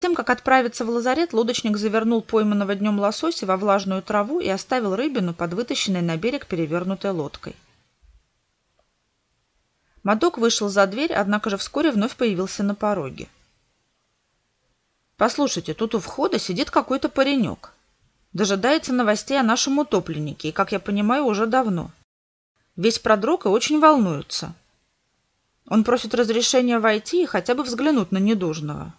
тем, как отправиться в лазарет, лодочник завернул пойманного днем лосося во влажную траву и оставил рыбину под вытащенной на берег перевернутой лодкой. Мадок вышел за дверь, однако же вскоре вновь появился на пороге. «Послушайте, тут у входа сидит какой-то паренек. Дожидается новостей о нашем утопленнике, и, как я понимаю, уже давно. Весь продрог и очень волнуется. Он просит разрешения войти и хотя бы взглянуть на недужного».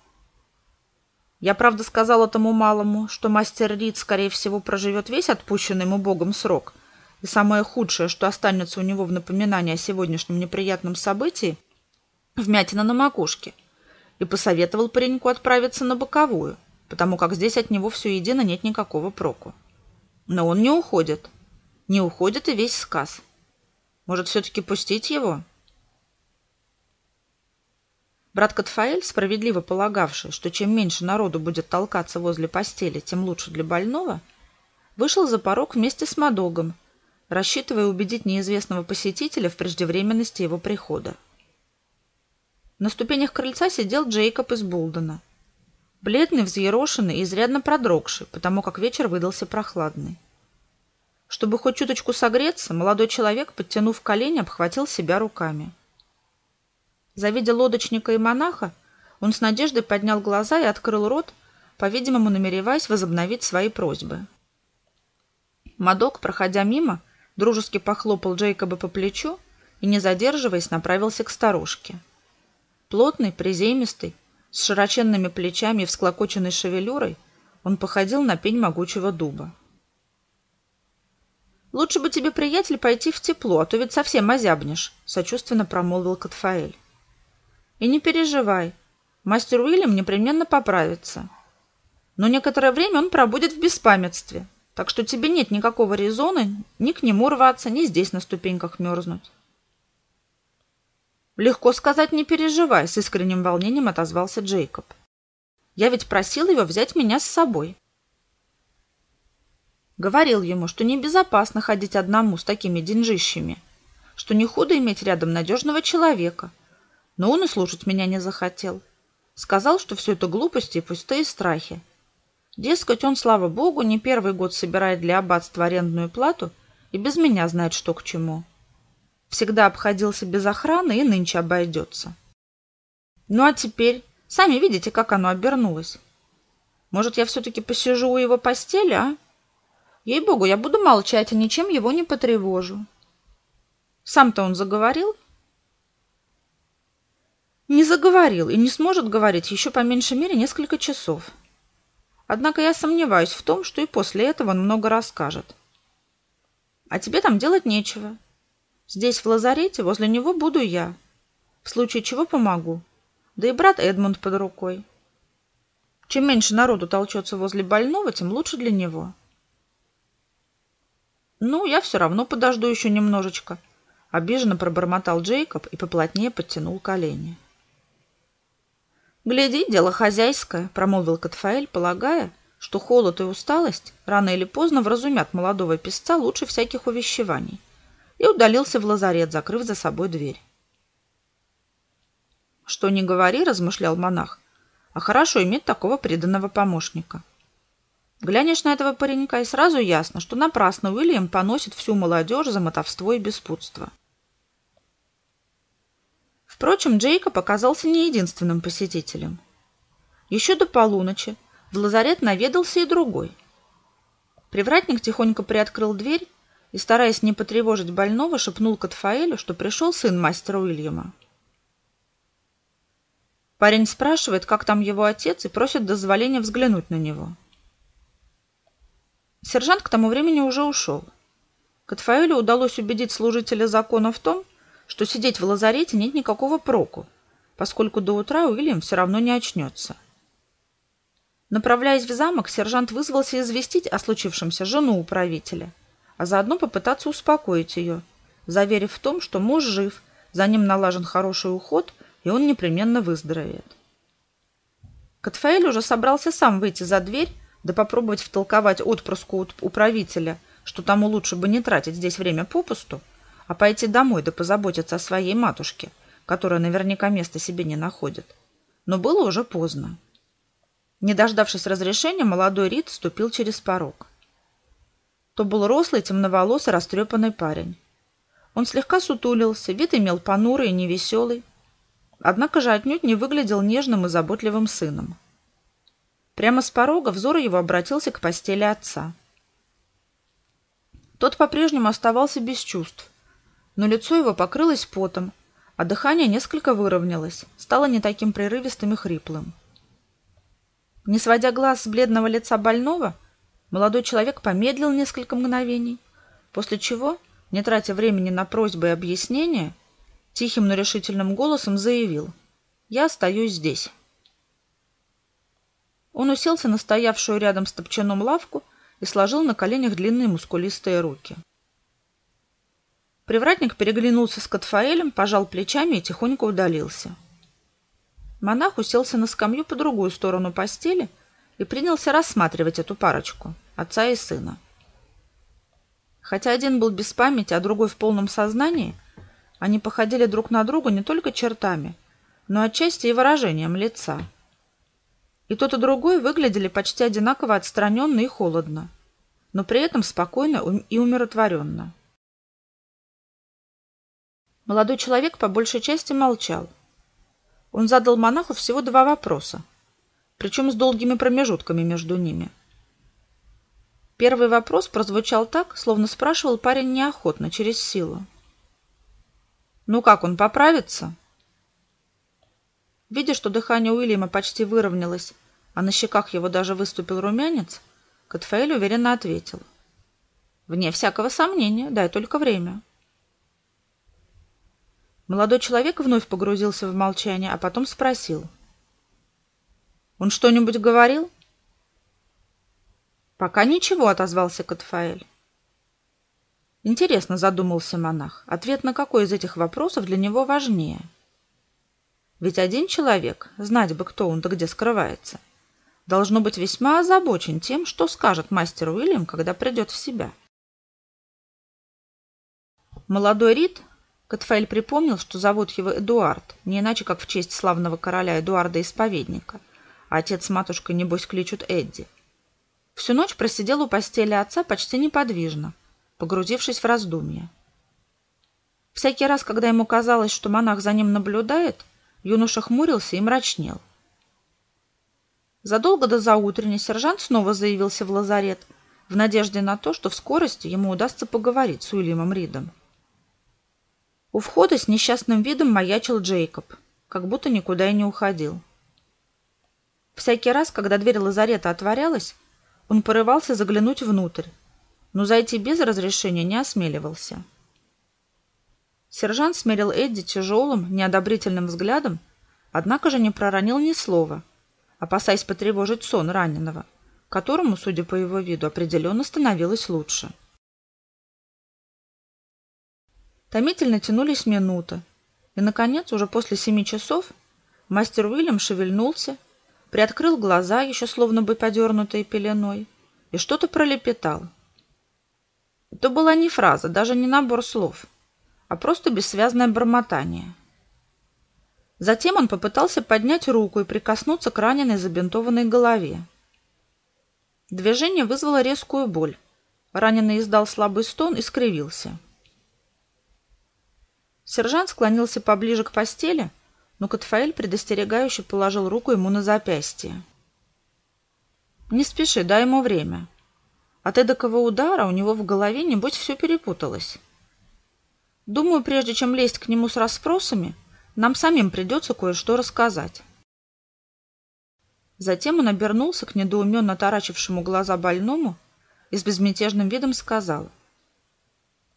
Я, правда, сказал этому малому, что мастер Рид, скорее всего, проживет весь отпущенный ему Богом срок, и самое худшее, что останется у него в напоминании о сегодняшнем неприятном событии – вмятина на макушке, и посоветовал пареньку отправиться на боковую, потому как здесь от него все едино нет никакого проку. Но он не уходит. Не уходит и весь сказ. Может, все-таки пустить его? Брат Катфаэль, справедливо полагавший, что чем меньше народу будет толкаться возле постели, тем лучше для больного, вышел за порог вместе с Мадогом, рассчитывая убедить неизвестного посетителя в преждевременности его прихода. На ступенях крыльца сидел Джейкоб из Булдена. Бледный, взъерошенный и изрядно продрогший, потому как вечер выдался прохладный. Чтобы хоть чуточку согреться, молодой человек, подтянув колени, обхватил себя руками. Завидя лодочника и монаха, он с надеждой поднял глаза и открыл рот, по-видимому, намереваясь возобновить свои просьбы. Мадок, проходя мимо, дружески похлопал Джейкоба по плечу и, не задерживаясь, направился к старушке. Плотный, приземистый, с широченными плечами и всклокоченной шевелюрой, он походил на пень могучего дуба. «Лучше бы тебе, приятель, пойти в тепло, а то ведь совсем озябнешь», — сочувственно промолвил Катфаэль. И не переживай, мастер Уильям непременно поправится. Но некоторое время он пробудет в беспамятстве, так что тебе нет никакого резона ни к нему рваться, ни здесь на ступеньках мерзнуть. Легко сказать «не переживай», — с искренним волнением отозвался Джейкоб. Я ведь просил его взять меня с собой. Говорил ему, что небезопасно ходить одному с такими деньжищами, что не худо иметь рядом надежного человека — но он и слушать меня не захотел. Сказал, что все это глупости и пустые страхи. Дескать, он, слава богу, не первый год собирает для аббатства арендную плату и без меня знает, что к чему. Всегда обходился без охраны и нынче обойдется. Ну а теперь, сами видите, как оно обернулось. Может, я все-таки посижу у его постели, а? Ей-богу, я буду молчать и ничем его не потревожу. Сам-то он заговорил, не заговорил и не сможет говорить еще по меньшей мере несколько часов. Однако я сомневаюсь в том, что и после этого он много расскажет. А тебе там делать нечего. Здесь, в лазарете, возле него буду я. В случае чего помогу. Да и брат Эдмунд под рукой. Чем меньше народу толчется возле больного, тем лучше для него. Ну, я все равно подожду еще немножечко. Обиженно пробормотал Джейкоб и поплотнее подтянул колени. «Гляди, дело хозяйское», — промолвил Катфаэль, полагая, что холод и усталость рано или поздно вразумят молодого песца лучше всяких увещеваний, и удалился в лазарет, закрыв за собой дверь. «Что не говори», — размышлял монах, — «а хорошо иметь такого преданного помощника». Глянешь на этого паренька, и сразу ясно, что напрасно Уильям поносит всю молодежь за мотовство и беспутство. Впрочем, Джейкоб оказался не единственным посетителем. Еще до полуночи в лазарет наведался и другой. Привратник тихонько приоткрыл дверь и, стараясь не потревожить больного, шепнул Катфаэлю, что пришел сын мастера Уильяма. Парень спрашивает, как там его отец, и просит дозволения взглянуть на него. Сержант к тому времени уже ушел. Катфаэлю удалось убедить служителя закона в том, что сидеть в лазарете нет никакого проку, поскольку до утра Уильям все равно не очнется. Направляясь в замок, сержант вызвался известить о случившемся жену управителя, а заодно попытаться успокоить ее, заверив в том, что муж жив, за ним налажен хороший уход, и он непременно выздоровеет. Катфаэль уже собрался сам выйти за дверь, да попробовать втолковать отпрыску управителя, что тому лучше бы не тратить здесь время попусту, а пойти домой да позаботиться о своей матушке, которая наверняка места себе не находит. Но было уже поздно. Не дождавшись разрешения, молодой Рид ступил через порог. То был рослый, темноволосый, растрепанный парень. Он слегка сутулился, вид имел понурый и невеселый, однако же отнюдь не выглядел нежным и заботливым сыном. Прямо с порога взор его обратился к постели отца. Тот по-прежнему оставался без чувств, но лицо его покрылось потом, а дыхание несколько выровнялось, стало не таким прерывистым и хриплым. Не сводя глаз с бледного лица больного, молодой человек помедлил несколько мгновений, после чего, не тратя времени на просьбы и объяснения, тихим, но решительным голосом заявил «Я остаюсь здесь». Он уселся на стоявшую рядом с топчаном лавку и сложил на коленях длинные мускулистые руки. Привратник переглянулся с Катфаэлем, пожал плечами и тихонько удалился. Монах уселся на скамью по другую сторону постели и принялся рассматривать эту парочку, отца и сына. Хотя один был без памяти, а другой в полном сознании, они походили друг на друга не только чертами, но отчасти и выражением лица. И тот и другой выглядели почти одинаково отстраненно и холодно, но при этом спокойно и умиротворенно. Молодой человек по большей части молчал. Он задал монаху всего два вопроса, причем с долгими промежутками между ними. Первый вопрос прозвучал так, словно спрашивал парень неохотно, через силу. «Ну как, он поправится?» Видя, что дыхание Уильяма почти выровнялось, а на щеках его даже выступил румянец, Катфаэль уверенно ответил. «Вне всякого сомнения, дай только время». Молодой человек вновь погрузился в молчание, а потом спросил. «Он что-нибудь говорил?» «Пока ничего», — отозвался Катфаэль. Интересно, задумался монах, ответ на какой из этих вопросов для него важнее? Ведь один человек, знать бы, кто он да где скрывается, должно быть весьма озабочен тем, что скажет мастер Уильям, когда придет в себя. Молодой Рид Катфаэль припомнил, что зовут его Эдуард, не иначе, как в честь славного короля Эдуарда Исповедника, отец с матушкой, небось, кличут Эдди. Всю ночь просидел у постели отца почти неподвижно, погрузившись в раздумья. Всякий раз, когда ему казалось, что монах за ним наблюдает, юноша хмурился и мрачнел. Задолго до заутренней сержант снова заявился в лазарет, в надежде на то, что в скорости ему удастся поговорить с Уильямом Ридом. У входа с несчастным видом маячил Джейкоб, как будто никуда и не уходил. Всякий раз, когда дверь лазарета отворялась, он порывался заглянуть внутрь, но зайти без разрешения не осмеливался. Сержант смерил Эдди тяжелым, неодобрительным взглядом, однако же не проронил ни слова, опасаясь потревожить сон раненого, которому, судя по его виду, определенно становилось лучше. — Томительно тянулись минуты. И, наконец, уже после семи часов, мастер Уильям шевельнулся, приоткрыл глаза, еще словно бы подернутые пеленой, и что-то пролепетал. Это была не фраза, даже не набор слов, а просто бессвязное бормотание. Затем он попытался поднять руку и прикоснуться к раненой забинтованной голове. Движение вызвало резкую боль. Раненый издал слабый стон и скривился. Сержант склонился поближе к постели, но Катфаэль предостерегающе положил руку ему на запястье. «Не спеши, дай ему время. От эдакого удара у него в голове, небось, все перепуталось. Думаю, прежде чем лезть к нему с расспросами, нам самим придется кое-что рассказать». Затем он обернулся к недоуменно таращившему глаза больному и с безмятежным видом сказал.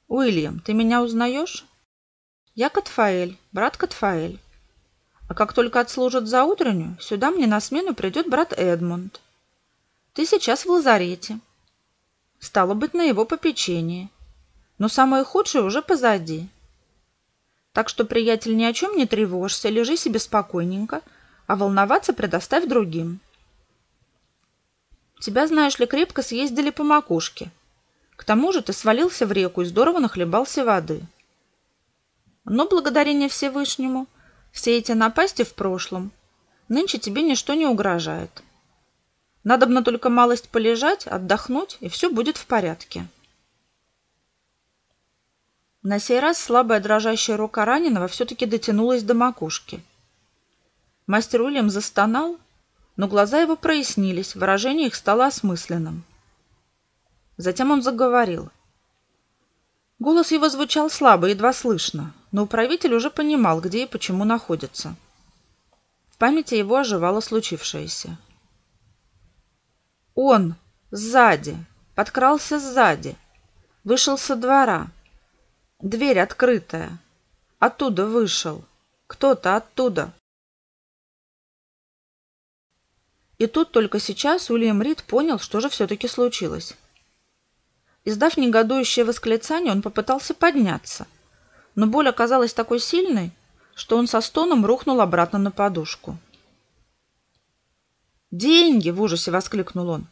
«Уильям, ты меня узнаешь?» Я Катфаэль, брат Катфаэль. А как только отслужат за утреннюю, сюда мне на смену придет брат Эдмунд. Ты сейчас в лазарете. Стало быть, на его попечении. Но самое худшее уже позади. Так что, приятель, ни о чем не тревожься, лежи себе спокойненько, а волноваться предоставь другим. Тебя, знаешь ли, крепко съездили по макушке. К тому же ты свалился в реку и здорово нахлебался воды. Но благодарение Всевышнему все эти напасти в прошлом. Нынче тебе ничто не угрожает. Надобно только малость полежать, отдохнуть, и все будет в порядке. На сей раз слабая дрожащая рука раненого все-таки дотянулась до макушки. Мастер Уильям застонал, но глаза его прояснились, выражение их стало осмысленным. Затем он заговорил. Голос его звучал слабо, едва слышно, но управитель уже понимал, где и почему находится. В памяти его оживало случившееся. Он сзади, подкрался сзади, вышел со двора. Дверь открытая. Оттуда вышел. Кто-то оттуда. И тут только сейчас Уильям Рид понял, что же все-таки случилось. Издав негодующее восклицание, он попытался подняться, но боль оказалась такой сильной, что он со стоном рухнул обратно на подушку. «Деньги!» — в ужасе воскликнул он.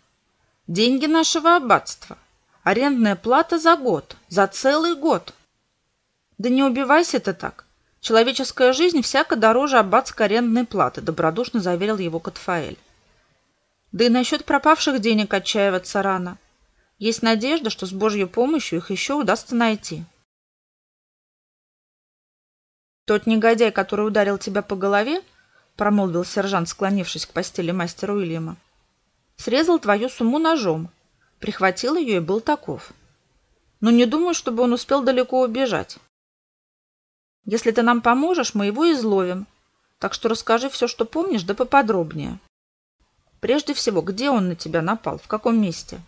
«Деньги нашего аббатства! Арендная плата за год! За целый год!» «Да не убивайся ты так! Человеческая жизнь всяко дороже аббатской арендной платы», — добродушно заверил его Катфаэль. «Да и насчет пропавших денег отчаиваться рано. Есть надежда, что с Божьей помощью их еще удастся найти». «Тот негодяй, который ударил тебя по голове, — промолвил сержант, склонившись к постели мастера Уильяма. «Срезал твою сумму ножом, прихватил ее и был таков. Но не думаю, чтобы он успел далеко убежать. Если ты нам поможешь, мы его изловим, так что расскажи все, что помнишь, да поподробнее. Прежде всего, где он на тебя напал, в каком месте?»